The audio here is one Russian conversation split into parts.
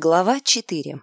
Глава 4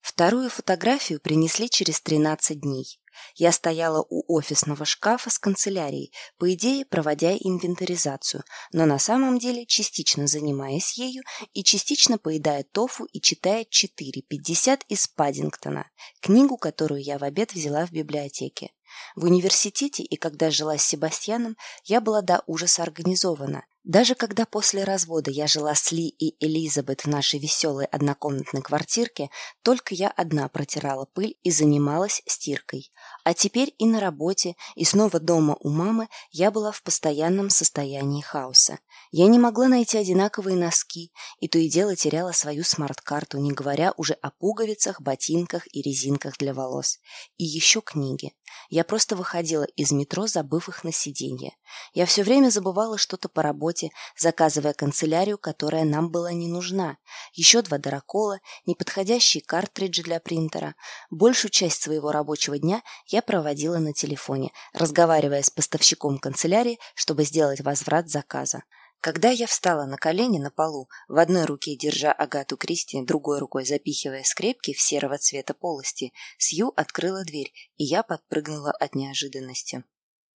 Вторую фотографию принесли через 13 дней. Я стояла у офисного шкафа с канцелярией, по идее, проводя инвентаризацию, но на самом деле частично занимаясь ею и частично поедая тофу и читая 4.50 из Паддингтона, книгу, которую я в обед взяла в библиотеке. В университете и когда жила с Себастьяном, я была до ужаса организована. Даже когда после развода я жила с Ли и Элизабет в нашей веселой однокомнатной квартирке, только я одна протирала пыль и занималась стиркой. А теперь и на работе, и снова дома у мамы я была в постоянном состоянии хаоса. Я не могла найти одинаковые носки, и то и дело теряла свою смарт-карту, не говоря уже о пуговицах, ботинках и резинках для волос. И еще книги. Я просто выходила из метро, забыв их на сиденье. Я все время забывала что-то по работе, заказывая канцелярию, которая нам была не нужна. Еще два дырокола, неподходящие картриджи для принтера. Большую часть своего рабочего дня я проводила на телефоне, разговаривая с поставщиком канцелярии, чтобы сделать возврат заказа. Когда я встала на колени на полу, в одной руке держа Агату Кристи, другой рукой запихивая скрепки в серого цвета полости, Сью открыла дверь, и я подпрыгнула от неожиданности.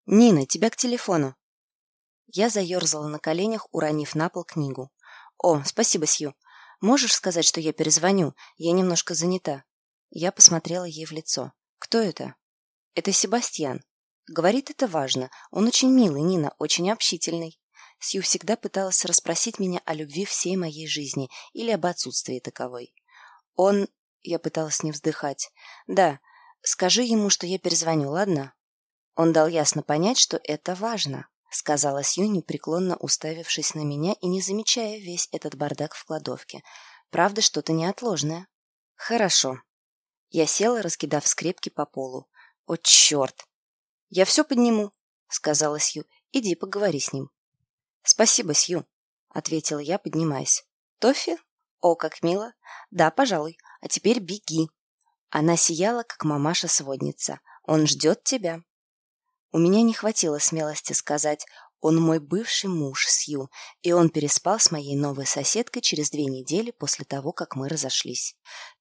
«Нина, тебя к телефону!» Я заерзала на коленях, уронив на пол книгу. «О, спасибо, Сью. Можешь сказать, что я перезвоню? Я немножко занята». Я посмотрела ей в лицо. «Кто это?» «Это Себастьян. Говорит, это важно. Он очень милый, Нина, очень общительный. Сью всегда пыталась расспросить меня о любви всей моей жизни или об отсутствии таковой. Он... Я пыталась не вздыхать. «Да, скажи ему, что я перезвоню, ладно?» Он дал ясно понять, что это важно, сказала Сью, непреклонно уставившись на меня и не замечая весь этот бардак в кладовке. «Правда, что-то неотложное». «Хорошо». Я села, раскидав скрепки по полу. «О, черт!» «Я все подниму», — сказала Сью. «Иди, поговори с ним». «Спасибо, Сью», — ответила я, поднимаясь. «Тофи? О, как мило. Да, пожалуй. А теперь беги». Она сияла, как мамаша-сводница. «Он ждет тебя». У меня не хватило смелости сказать «Он мой бывший муж, Сью, и он переспал с моей новой соседкой через две недели после того, как мы разошлись».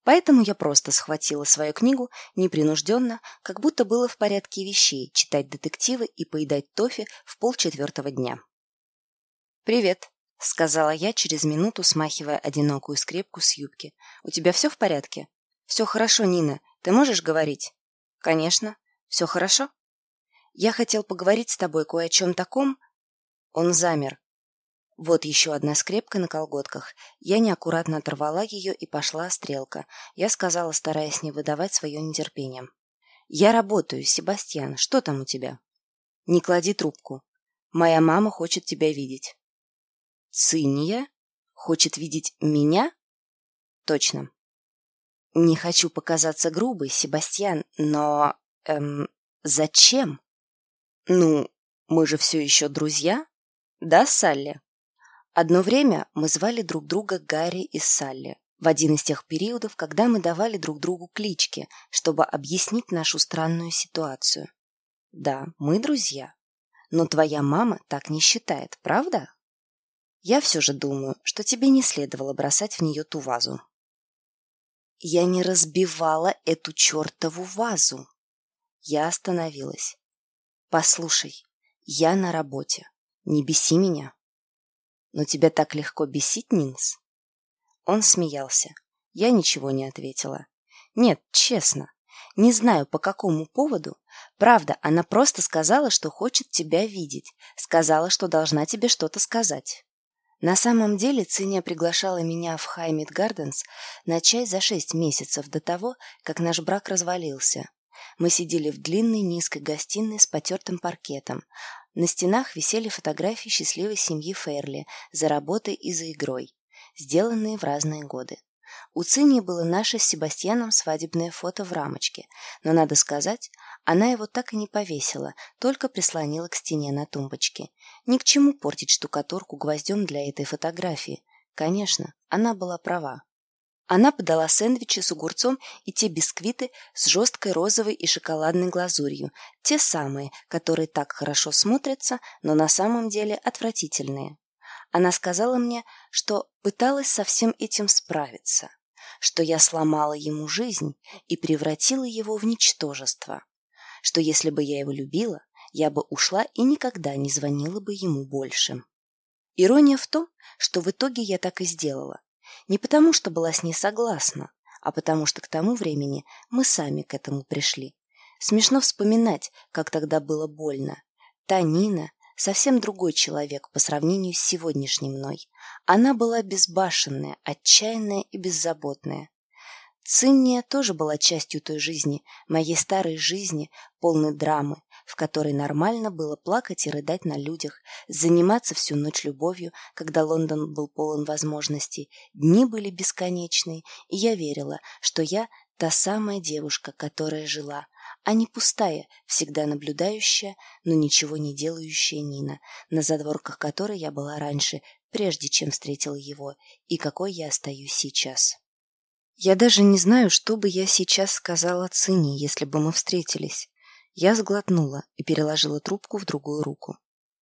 Поэтому я просто схватила свою книгу непринужденно, как будто было в порядке вещей читать детективы и поедать тофи в полчетвертого дня. «Привет», — сказала я через минуту, смахивая одинокую скрепку с юбки. «У тебя все в порядке?» «Все хорошо, Нина. Ты можешь говорить?» «Конечно. Все хорошо?» «Я хотел поговорить с тобой кое о чем таком...» Он замер. Вот еще одна скрепка на колготках. Я неаккуратно оторвала ее, и пошла стрелка. Я сказала, стараясь не выдавать свое нетерпение. «Я работаю, Себастьян. Что там у тебя?» «Не клади трубку. Моя мама хочет тебя видеть». Циния? Хочет видеть меня? Точно. Не хочу показаться грубой, Себастьян, но... Эм, зачем? Ну, мы же все еще друзья? Да, Салли? Одно время мы звали друг друга Гарри и Салли. В один из тех периодов, когда мы давали друг другу клички, чтобы объяснить нашу странную ситуацию. Да, мы друзья. Но твоя мама так не считает, правда? Я все же думаю, что тебе не следовало бросать в нее ту вазу. Я не разбивала эту чертову вазу. Я остановилась. Послушай, я на работе. Не беси меня. Но тебя так легко бесить, Нинс? Он смеялся. Я ничего не ответила. Нет, честно. Не знаю, по какому поводу. Правда, она просто сказала, что хочет тебя видеть. Сказала, что должна тебе что-то сказать. На самом деле Циния приглашала меня в Хаймит Гарденс на чай за шесть месяцев до того, как наш брак развалился. Мы сидели в длинной низкой гостиной с потертым паркетом. На стенах висели фотографии счастливой семьи Ферли за работой и за игрой, сделанные в разные годы. У Цинии было наше с Себастьяном свадебное фото в рамочке, но, надо сказать, она его так и не повесила, только прислонила к стене на тумбочке. Ни к чему портить штукатурку гвоздем для этой фотографии. Конечно, она была права. Она подала сэндвичи с огурцом и те бисквиты с жесткой розовой и шоколадной глазурью, те самые, которые так хорошо смотрятся, но на самом деле отвратительные. Она сказала мне, что пыталась со всем этим справиться, что я сломала ему жизнь и превратила его в ничтожество, что если бы я его любила, я бы ушла и никогда не звонила бы ему больше. Ирония в том, что в итоге я так и сделала. Не потому, что была с ней согласна, а потому что к тому времени мы сами к этому пришли. Смешно вспоминать, как тогда было больно. Та Нина совсем другой человек по сравнению с сегодняшней мной. Она была безбашенная, отчаянная и беззаботная. Цинния тоже была частью той жизни, моей старой жизни, полной драмы, в которой нормально было плакать и рыдать на людях, заниматься всю ночь любовью, когда Лондон был полон возможностей. Дни были бесконечные, и я верила, что я та самая девушка, которая жила, а не пустая, всегда наблюдающая, но ничего не делающая Нина, на задворках которой я была раньше, прежде чем встретила его, и какой я остаюсь сейчас. Я даже не знаю, что бы я сейчас сказала Цине, если бы мы встретились. Я сглотнула и переложила трубку в другую руку.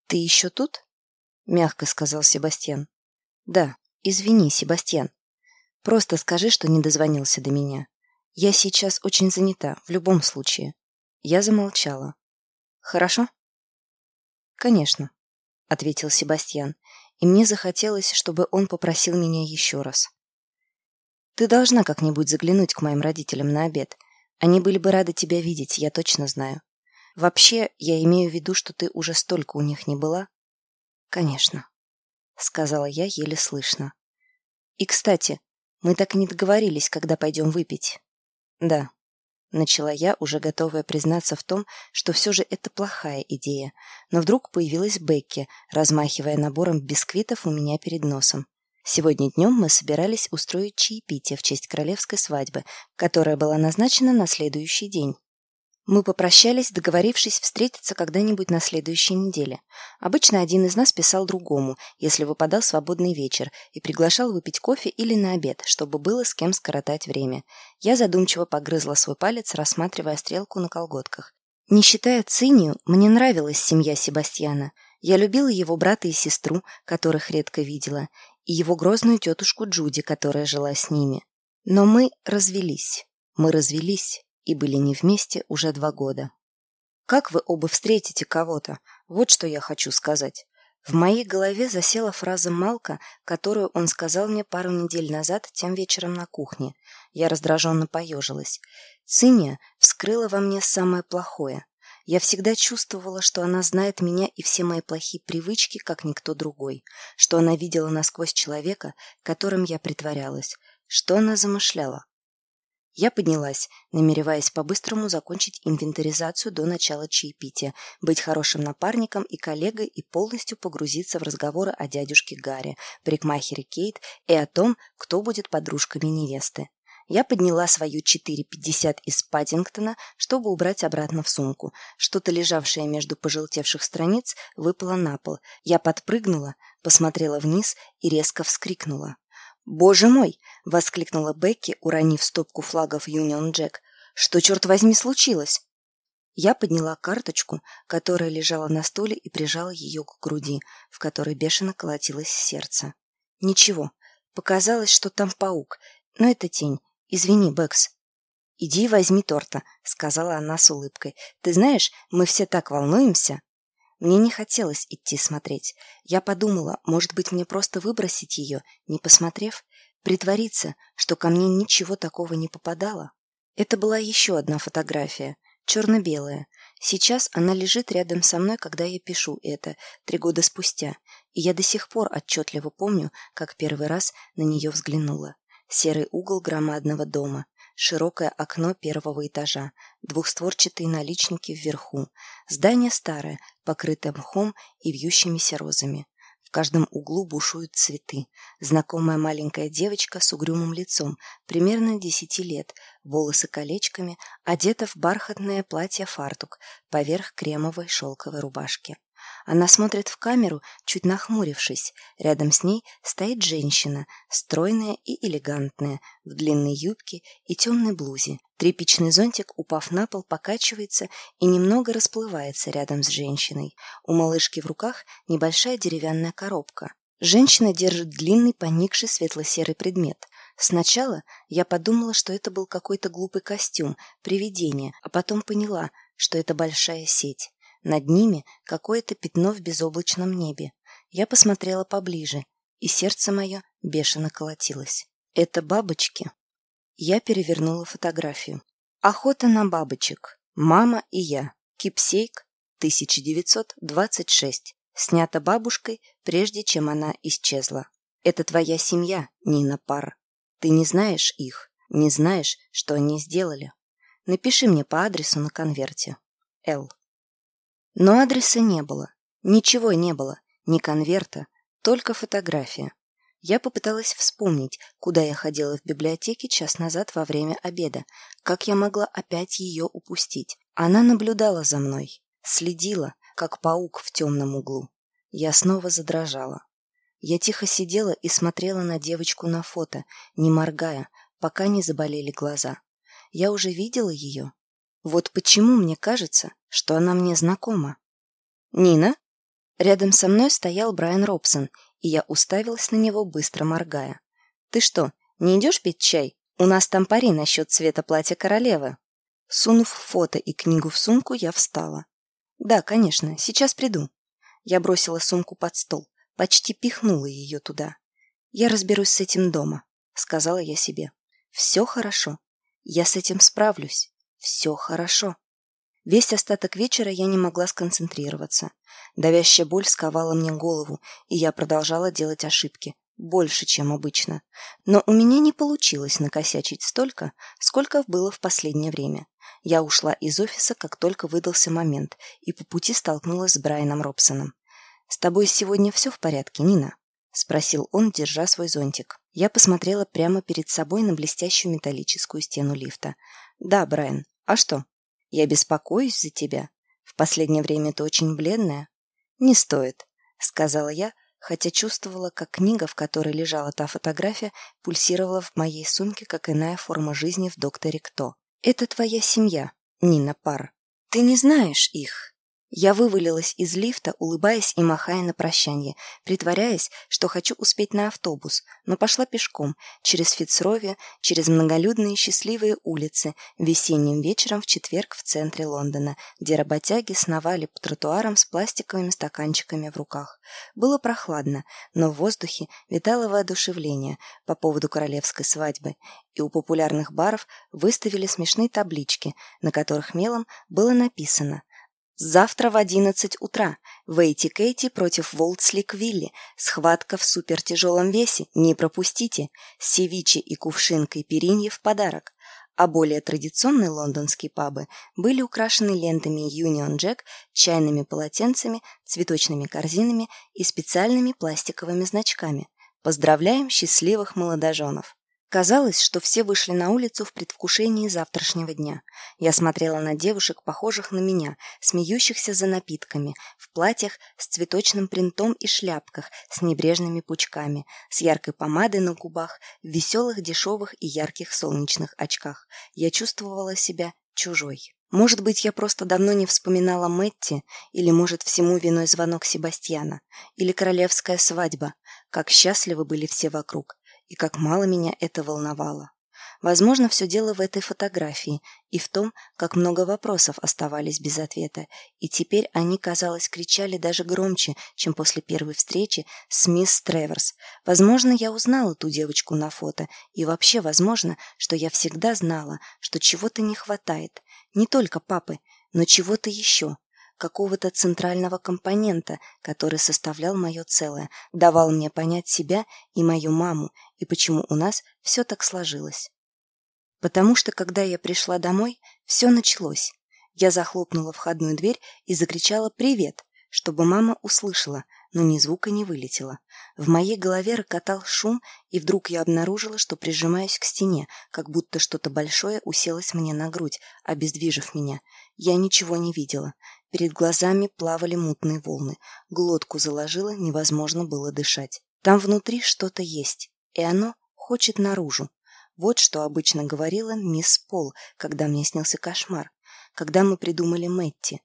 «Ты еще тут?» — мягко сказал Себастьян. «Да, извини, Себастьян. Просто скажи, что не дозвонился до меня. Я сейчас очень занята, в любом случае». Я замолчала. «Хорошо?» «Конечно», — ответил Себастьян, и мне захотелось, чтобы он попросил меня еще раз. «Ты должна как-нибудь заглянуть к моим родителям на обед. Они были бы рады тебя видеть, я точно знаю. Вообще, я имею в виду, что ты уже столько у них не была?» «Конечно», — сказала я еле слышно. «И, кстати, мы так и не договорились, когда пойдем выпить». «Да», — начала я, уже готовая признаться в том, что все же это плохая идея, но вдруг появилась Бекки, размахивая набором бисквитов у меня перед носом. Сегодня днем мы собирались устроить чаепитие в честь королевской свадьбы, которая была назначена на следующий день. Мы попрощались, договорившись встретиться когда-нибудь на следующей неделе. Обычно один из нас писал другому, если выпадал свободный вечер, и приглашал выпить кофе или на обед, чтобы было с кем скоротать время. Я задумчиво погрызла свой палец, рассматривая стрелку на колготках. Не считая Цинию, мне нравилась семья Себастьяна. Я любила его брата и сестру, которых редко видела, и его грозную тетушку Джуди, которая жила с ними. Но мы развелись. Мы развелись и были не вместе уже два года. Как вы оба встретите кого-то? Вот что я хочу сказать. В моей голове засела фраза Малка, которую он сказал мне пару недель назад тем вечером на кухне. Я раздраженно поежилась. Циния вскрыла во мне самое плохое. Я всегда чувствовала, что она знает меня и все мои плохие привычки, как никто другой, что она видела насквозь человека, которым я притворялась, что она замышляла. Я поднялась, намереваясь по-быстрому закончить инвентаризацию до начала чаепития, быть хорошим напарником и коллегой и полностью погрузиться в разговоры о дядюшке Гарри, парикмахере Кейт и о том, кто будет подружками невесты. Я подняла свою 4,50 из Паддингтона, чтобы убрать обратно в сумку. Что-то, лежавшее между пожелтевших страниц, выпало на пол. Я подпрыгнула, посмотрела вниз и резко вскрикнула. «Боже мой!» — воскликнула Бекки, уронив стопку флагов Юнион Джек. «Что, черт возьми, случилось?» Я подняла карточку, которая лежала на стуле, и прижала ее к груди, в которой бешено колотилось сердце. «Ничего. Показалось, что там паук. Но это тень. «Извини, Бэкс». «Иди возьми торта», — сказала она с улыбкой. «Ты знаешь, мы все так волнуемся». Мне не хотелось идти смотреть. Я подумала, может быть, мне просто выбросить ее, не посмотрев, притвориться, что ко мне ничего такого не попадало. Это была еще одна фотография, черно-белая. Сейчас она лежит рядом со мной, когда я пишу это, три года спустя, и я до сих пор отчетливо помню, как первый раз на нее взглянула серый угол громадного дома, широкое окно первого этажа, двухстворчатые наличники вверху. Здание старое, покрытое мхом и вьющимися розами. В каждом углу бушуют цветы. Знакомая маленькая девочка с угрюмым лицом, примерно десяти лет, волосы колечками, одета в бархатное платье-фартук поверх кремовой шелковой рубашки. Она смотрит в камеру, чуть нахмурившись. Рядом с ней стоит женщина, стройная и элегантная, в длинной юбке и темной блузе. Тряпичный зонтик, упав на пол, покачивается и немного расплывается рядом с женщиной. У малышки в руках небольшая деревянная коробка. Женщина держит длинный, поникший светло-серый предмет. Сначала я подумала, что это был какой-то глупый костюм, привидение, а потом поняла, что это большая сеть. Над ними какое-то пятно в безоблачном небе. Я посмотрела поближе, и сердце мое бешено колотилось. Это бабочки. Я перевернула фотографию. Охота на бабочек. Мама и я. Кипсейк, 1926. Снято бабушкой, прежде чем она исчезла. Это твоя семья, Нина Пар. Ты не знаешь их, не знаешь, что они сделали. Напиши мне по адресу на конверте. Л. Но адреса не было. Ничего не было. Ни конверта, только фотография. Я попыталась вспомнить, куда я ходила в библиотеке час назад во время обеда. Как я могла опять ее упустить? Она наблюдала за мной, следила, как паук в темном углу. Я снова задрожала. Я тихо сидела и смотрела на девочку на фото, не моргая, пока не заболели глаза. Я уже видела ее. Вот почему мне кажется, что она мне знакома. «Нина?» Рядом со мной стоял Брайан Робсон, и я уставилась на него, быстро моргая. «Ты что, не идешь пить чай? У нас там пари насчет цвета платья королевы». Сунув фото и книгу в сумку, я встала. «Да, конечно, сейчас приду». Я бросила сумку под стол, почти пихнула ее туда. «Я разберусь с этим дома», — сказала я себе. «Все хорошо. Я с этим справлюсь. Все хорошо». Весь остаток вечера я не могла сконцентрироваться. Давящая боль сковала мне голову, и я продолжала делать ошибки. Больше, чем обычно. Но у меня не получилось накосячить столько, сколько было в последнее время. Я ушла из офиса, как только выдался момент, и по пути столкнулась с Брайаном Робсоном. «С тобой сегодня все в порядке, Нина?» — спросил он, держа свой зонтик. Я посмотрела прямо перед собой на блестящую металлическую стену лифта. «Да, Брайан. А что?» Я беспокоюсь за тебя. В последнее время ты очень бледная. Не стоит, сказала я, хотя чувствовала, как книга, в которой лежала та фотография, пульсировала в моей сумке, как иная форма жизни в докторе Кто. Это твоя семья, Нина Пар. Ты не знаешь их. Я вывалилась из лифта, улыбаясь и махая на прощание, притворяясь, что хочу успеть на автобус, но пошла пешком, через Фицрове, через многолюдные счастливые улицы, весенним вечером в четверг в центре Лондона, где работяги сновали по тротуарам с пластиковыми стаканчиками в руках. Было прохладно, но в воздухе витало воодушевление по поводу королевской свадьбы, и у популярных баров выставили смешные таблички, на которых мелом было написано Завтра в одиннадцать утра. Вейти Кейти против Волтслик Вилли. Схватка в супертяжелом весе. Не пропустите. Севичи и кувшинкой перинье в подарок. А более традиционные лондонские пабы были украшены лентами Union Jack, чайными полотенцами, цветочными корзинами и специальными пластиковыми значками. Поздравляем счастливых молодоженов! Казалось, что все вышли на улицу в предвкушении завтрашнего дня. Я смотрела на девушек, похожих на меня, смеющихся за напитками, в платьях с цветочным принтом и шляпках с небрежными пучками, с яркой помадой на губах, в веселых, дешевых и ярких солнечных очках. Я чувствовала себя чужой. Может быть, я просто давно не вспоминала Мэтти, или, может, всему виной звонок Себастьяна, или королевская свадьба, как счастливы были все вокруг, и как мало меня это волновало. Возможно, все дело в этой фотографии и в том, как много вопросов оставались без ответа, и теперь они, казалось, кричали даже громче, чем после первой встречи с мисс Треверс. Возможно, я узнала ту девочку на фото, и вообще возможно, что я всегда знала, что чего-то не хватает, не только папы, но чего-то еще, какого-то центрального компонента, который составлял мое целое, давал мне понять себя и мою маму, и почему у нас все так сложилось. Потому что, когда я пришла домой, все началось. Я захлопнула входную дверь и закричала «Привет!», чтобы мама услышала, но ни звука не вылетело. В моей голове рокотал шум, и вдруг я обнаружила, что прижимаюсь к стене, как будто что-то большое уселось мне на грудь, обездвижив меня. Я ничего не видела. Перед глазами плавали мутные волны. Глотку заложило, невозможно было дышать. Там внутри что-то есть, и оно хочет наружу. Вот что обычно говорила мисс Пол, когда мне снился кошмар, когда мы придумали Мэтти.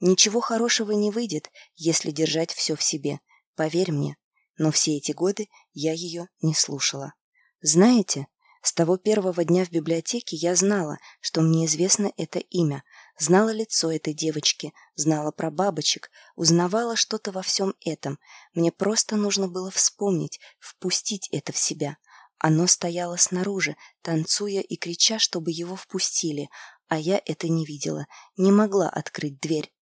Ничего хорошего не выйдет, если держать все в себе. Поверь мне, но все эти годы я ее не слушала. Знаете, с того первого дня в библиотеке я знала, что мне известно это имя, знала лицо этой девочки, знала про бабочек, узнавала что-то во всем этом. Мне просто нужно было вспомнить, впустить это в себя. Оно стояло снаружи, танцуя и крича, чтобы его впустили, а я это не видела, не могла открыть дверь.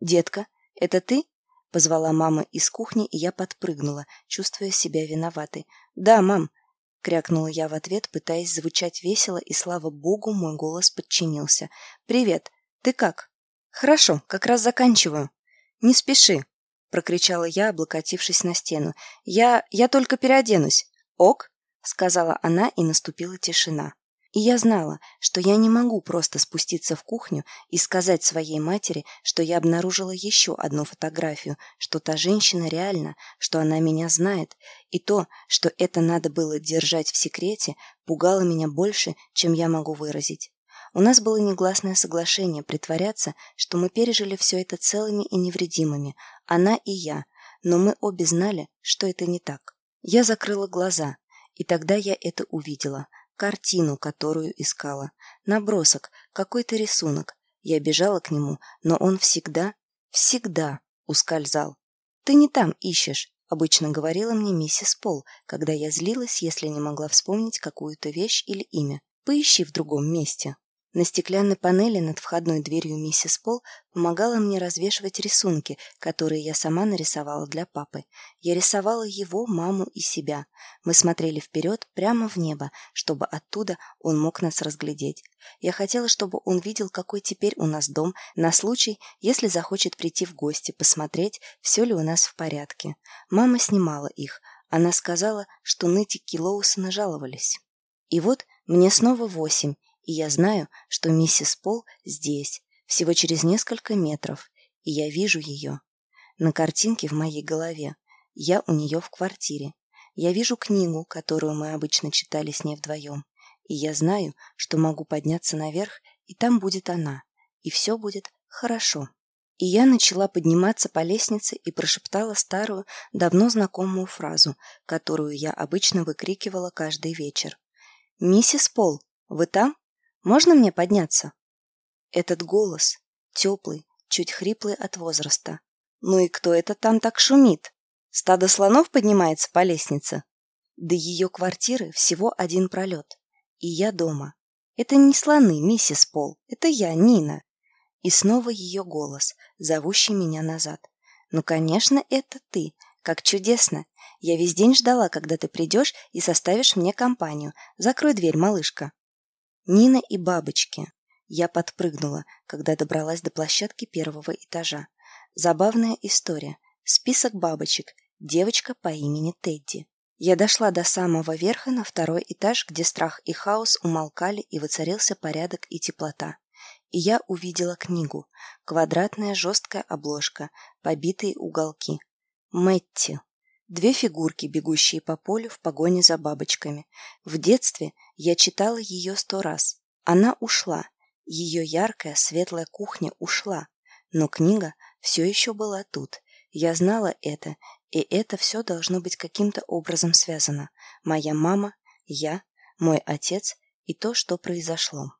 «Детка, это ты?» — позвала мама из кухни, и я подпрыгнула, чувствуя себя виноватой. «Да, мам», — крякнула я в ответ, пытаясь звучать весело, и, слава богу, мой голос подчинился. «Привет, ты как?» «Хорошо, как раз заканчиваю». «Не спеши», — прокричала я, облокотившись на стену. «Я... я только переоденусь». «Ок», — сказала она, и наступила тишина. И я знала, что я не могу просто спуститься в кухню и сказать своей матери, что я обнаружила еще одну фотографию, что та женщина реальна, что она меня знает, и то, что это надо было держать в секрете, пугало меня больше, чем я могу выразить. У нас было негласное соглашение притворяться, что мы пережили все это целыми и невредимыми, она и я, но мы обе знали, что это не так. Я закрыла глаза, и тогда я это увидела – картину, которую искала, набросок, какой-то рисунок. Я бежала к нему, но он всегда, всегда ускользал. «Ты не там ищешь», — обычно говорила мне миссис Пол, когда я злилась, если не могла вспомнить какую-то вещь или имя. «Поищи в другом месте». На стеклянной панели над входной дверью миссис Пол помогала мне развешивать рисунки, которые я сама нарисовала для папы. Я рисовала его, маму и себя. Мы смотрели вперед, прямо в небо, чтобы оттуда он мог нас разглядеть. Я хотела, чтобы он видел, какой теперь у нас дом, на случай, если захочет прийти в гости, посмотреть, все ли у нас в порядке. Мама снимала их. Она сказала, что нытики Лоусона жаловались. И вот мне снова восемь, и я знаю, что миссис Пол здесь, всего через несколько метров, и я вижу ее. На картинке в моей голове. Я у нее в квартире. Я вижу книгу, которую мы обычно читали с ней вдвоем. И я знаю, что могу подняться наверх, и там будет она. И все будет хорошо. И я начала подниматься по лестнице и прошептала старую, давно знакомую фразу, которую я обычно выкрикивала каждый вечер. «Миссис Пол, вы там?» Можно мне подняться?» Этот голос, теплый, чуть хриплый от возраста. «Ну и кто это там так шумит? Стадо слонов поднимается по лестнице?» До ее квартиры всего один пролет. И я дома. Это не слоны, миссис Пол. Это я, Нина. И снова ее голос, зовущий меня назад. «Ну, конечно, это ты. Как чудесно. Я весь день ждала, когда ты придешь и составишь мне компанию. Закрой дверь, малышка». Нина и бабочки. Я подпрыгнула, когда добралась до площадки первого этажа. Забавная история. Список бабочек. Девочка по имени Тедди. Я дошла до самого верха на второй этаж, где страх и хаос умолкали и воцарился порядок и теплота. И я увидела книгу. Квадратная жесткая обложка, побитые уголки. Мэтти. Две фигурки, бегущие по полю в погоне за бабочками. В детстве я читала ее сто раз. Она ушла. Ее яркая, светлая кухня ушла. Но книга все еще была тут. Я знала это, и это все должно быть каким-то образом связано. Моя мама, я, мой отец и то, что произошло.